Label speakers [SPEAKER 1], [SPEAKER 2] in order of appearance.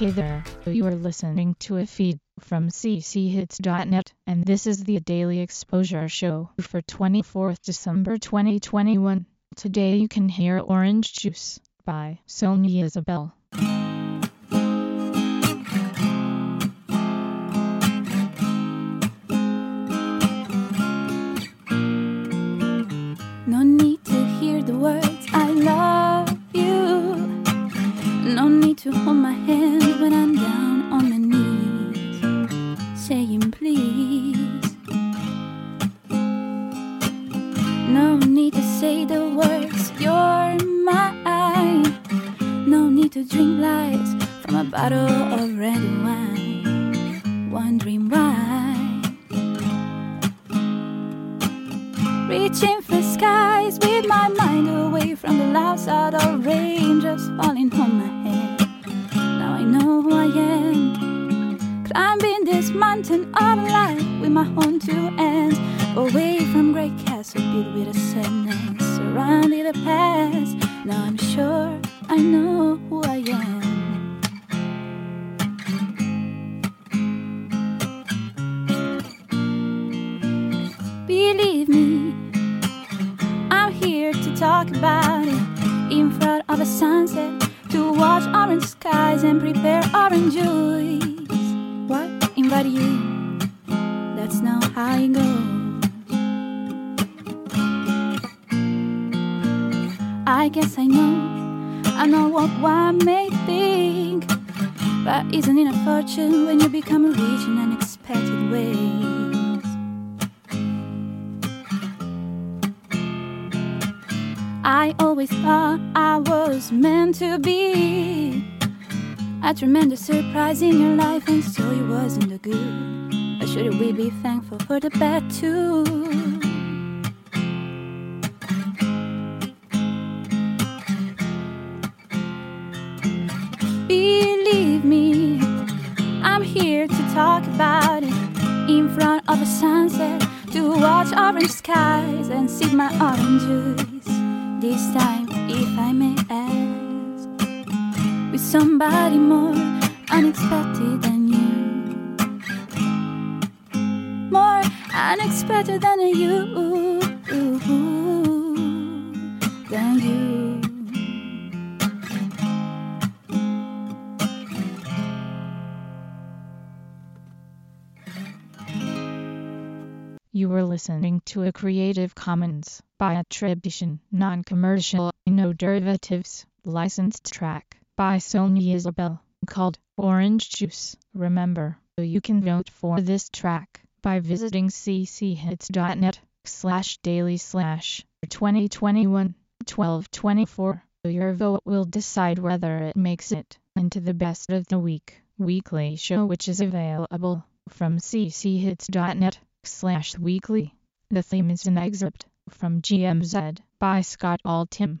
[SPEAKER 1] Hey there, you are listening to a feed from cchits.net, and this is the Daily Exposure Show for 24th December 2021. Today you can hear Orange Juice by Sonia Isabel.
[SPEAKER 2] No need to hear the words saying please. No need to say the words you're mine. No need to drink lies from a bottle of red wine, wondering why. Reaching for skies with my mind away from the loud sound of mountain of life with my own two ends. Away from great castle built with a sadness. Surrounded the past. Now I'm sure I know who I am. Believe me, I'm here to talk about it in front of a sunset to watch orange skies and prepare orange juice. You? That's not how it goes. I guess I know, I know what one may think, but isn't it a fortune when you become rich in unexpected ways? I always thought I was meant to be a tremendous surprise in your life, and so you wasn't the good. But shouldn't we be thankful for the bad too? Believe me, I'm here to talk about it in front of a sunset to watch orange skies and sip my orange juice. This time, if I may ask, somebody more unexpected than you, more unexpected than you, than you.
[SPEAKER 1] You were listening to a Creative Commons by attribution, non-commercial, no derivatives, licensed track by Sonia Isabel called Orange Juice. Remember, you can vote for this track by visiting cchits.net slash daily slash 2021 1224. Your vote will decide whether it makes it into the best of the week weekly show which is available from cchits.net slash weekly. The theme is an excerpt from GMZ by Scott Altham.